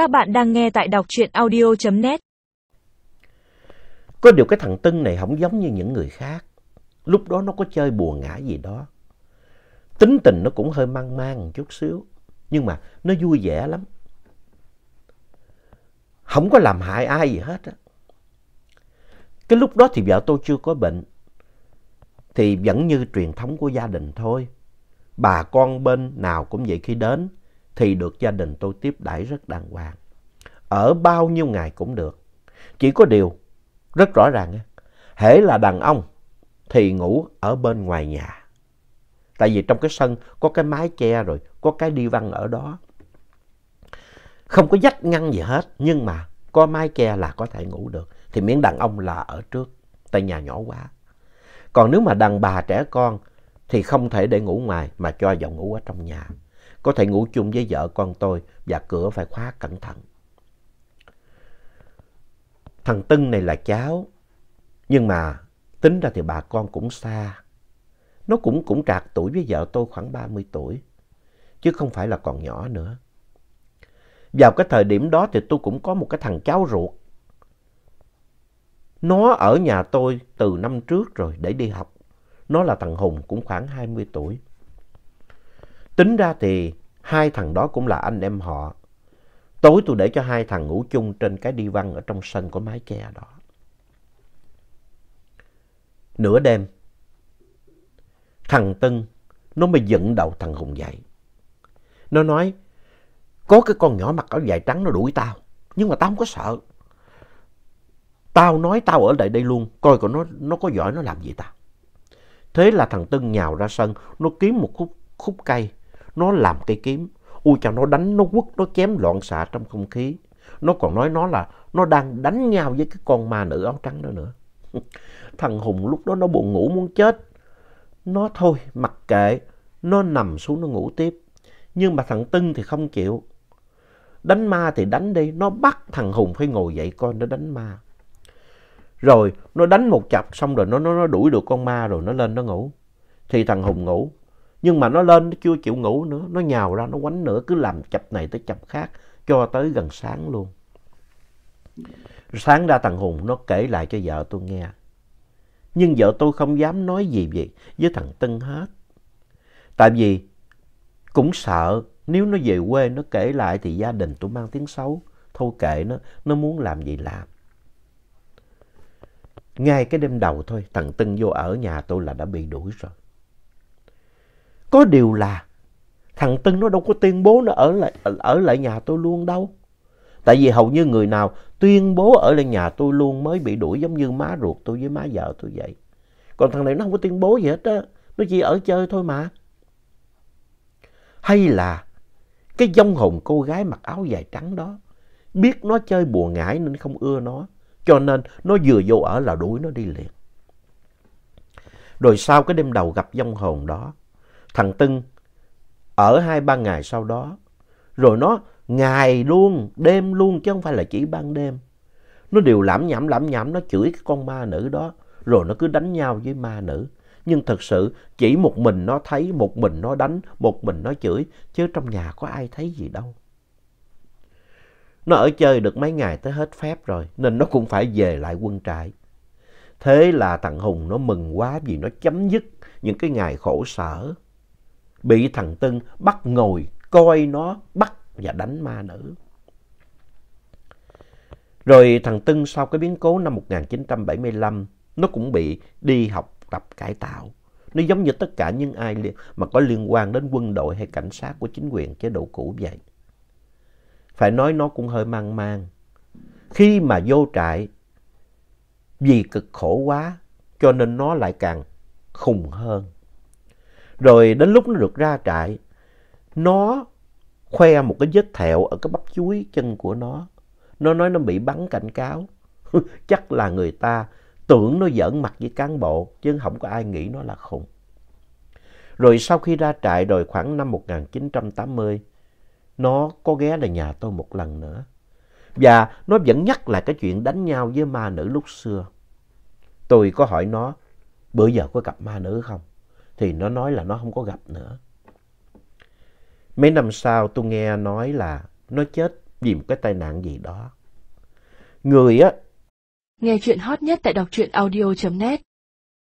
Các bạn đang nghe tại đọc truyện audio.net. Có điều cái thằng Tân này không giống như những người khác. Lúc đó nó có chơi bùa ngã gì đó. Tính tình nó cũng hơi mang mang một chút xíu. Nhưng mà nó vui vẻ lắm. Không có làm hại ai gì hết á. Cái lúc đó thì vợ tôi chưa có bệnh. Thì vẫn như truyền thống của gia đình thôi. Bà con bên nào cũng vậy khi đến thì được gia đình tôi tiếp đãi rất đàng hoàng. Ở bao nhiêu ngày cũng được. Chỉ có điều rất rõ ràng, hễ là đàn ông thì ngủ ở bên ngoài nhà. Tại vì trong cái sân có cái mái che rồi, có cái đi văn ở đó. Không có dách ngăn gì hết, nhưng mà có mái che là có thể ngủ được. Thì miễn đàn ông là ở trước, tại nhà nhỏ quá. Còn nếu mà đàn bà trẻ con thì không thể để ngủ ngoài mà cho vào ngủ ở trong nhà. Có thể ngủ chung với vợ con tôi và cửa phải khóa cẩn thận. Thằng Tân này là cháu, nhưng mà tính ra thì bà con cũng xa. Nó cũng cũng trạc tuổi với vợ tôi khoảng 30 tuổi, chứ không phải là còn nhỏ nữa. Vào cái thời điểm đó thì tôi cũng có một cái thằng cháu ruột. Nó ở nhà tôi từ năm trước rồi để đi học. Nó là thằng Hùng cũng khoảng 20 tuổi. Tính ra thì hai thằng đó cũng là anh em họ. Tối tôi để cho hai thằng ngủ chung trên cái đi văn ở trong sân của mái che đó. Nửa đêm, thằng Tân nó mới dựng đầu thằng Hùng dậy. Nó nói, có cái con nhỏ mặc áo dài trắng nó đuổi tao, nhưng mà tao không có sợ. Tao nói tao ở lại đây luôn, coi còn nó, nó có giỏi nó làm gì tao. Thế là thằng Tân nhào ra sân, nó kiếm một khúc, khúc cây, nó làm cây kiếm. Ui chào nó đánh, nó quất, nó chém loạn xạ trong không khí. Nó còn nói nó là nó đang đánh nhau với cái con ma nữ áo trắng đó nữa. Thằng Hùng lúc đó nó buồn ngủ muốn chết. Nó thôi, mặc kệ, nó nằm xuống nó ngủ tiếp. Nhưng mà thằng tưng thì không chịu. Đánh ma thì đánh đi, nó bắt thằng Hùng phải ngồi dậy coi nó đánh ma. Rồi nó đánh một chập xong rồi nó, nó, nó đuổi được con ma rồi nó lên nó ngủ. Thì thằng Hùng ngủ. Nhưng mà nó lên nó chưa chịu ngủ nữa. Nó nhào ra nó quánh nữa cứ làm chập này tới chập khác cho tới gần sáng luôn. Sáng ra thằng Hùng nó kể lại cho vợ tôi nghe. Nhưng vợ tôi không dám nói gì vậy với thằng Tân hết. Tại vì cũng sợ nếu nó về quê nó kể lại thì gia đình tôi mang tiếng xấu. Thôi kệ nó, nó muốn làm gì làm. Ngay cái đêm đầu thôi, thằng Tân vô ở nhà tôi là đã bị đuổi rồi. Có điều là thằng Tân nó đâu có tuyên bố nó ở lại, ở lại nhà tôi luôn đâu. Tại vì hầu như người nào tuyên bố ở lại nhà tôi luôn mới bị đuổi giống như má ruột tôi với má vợ tôi vậy. Còn thằng này nó không có tuyên bố gì hết á. Nó chỉ ở chơi thôi mà. Hay là cái dông hồn cô gái mặc áo dài trắng đó biết nó chơi bùa ngải nên không ưa nó. Cho nên nó vừa vô ở là đuổi nó đi liền. Rồi sau cái đêm đầu gặp dông hồn đó, thằng tưng ở hai ba ngày sau đó, rồi nó ngày luôn, đêm luôn chứ không phải là chỉ ban đêm. Nó đều lãm nhảm lãm nhảm nó chửi cái con ma nữ đó, rồi nó cứ đánh nhau với ma nữ. Nhưng thật sự chỉ một mình nó thấy, một mình nó đánh, một mình nó chửi, chứ trong nhà có ai thấy gì đâu. Nó ở chơi được mấy ngày tới hết phép rồi, nên nó cũng phải về lại quân trại. Thế là thằng Hùng nó mừng quá vì nó chấm dứt những cái ngày khổ sở. Bị thằng Tân bắt ngồi, coi nó bắt và đánh ma nữ. Rồi thằng Tân sau cái biến cố năm 1975, nó cũng bị đi học tập cải tạo. Nó giống như tất cả những ai mà có liên quan đến quân đội hay cảnh sát của chính quyền chế độ cũ vậy. Phải nói nó cũng hơi mang mang. Khi mà vô trại, vì cực khổ quá, cho nên nó lại càng khùng hơn. Rồi đến lúc nó được ra trại, nó khoe một cái vết thẹo ở cái bắp chuối chân của nó. Nó nói nó bị bắn cảnh cáo. Chắc là người ta tưởng nó giỡn mặt với cán bộ, chứ không có ai nghĩ nó là khùng. Rồi sau khi ra trại rồi khoảng năm 1980, nó có ghé lại nhà tôi một lần nữa. Và nó vẫn nhắc lại cái chuyện đánh nhau với ma nữ lúc xưa. Tôi có hỏi nó, bữa giờ có gặp ma nữ không? Thì nó nói là nó không có gặp nữa. Mấy năm sau, tôi nghe nói là nó chết vì một cái tai nạn gì đó. Người á, Nghe chuyện hot nhất tại đọc truyện audio.net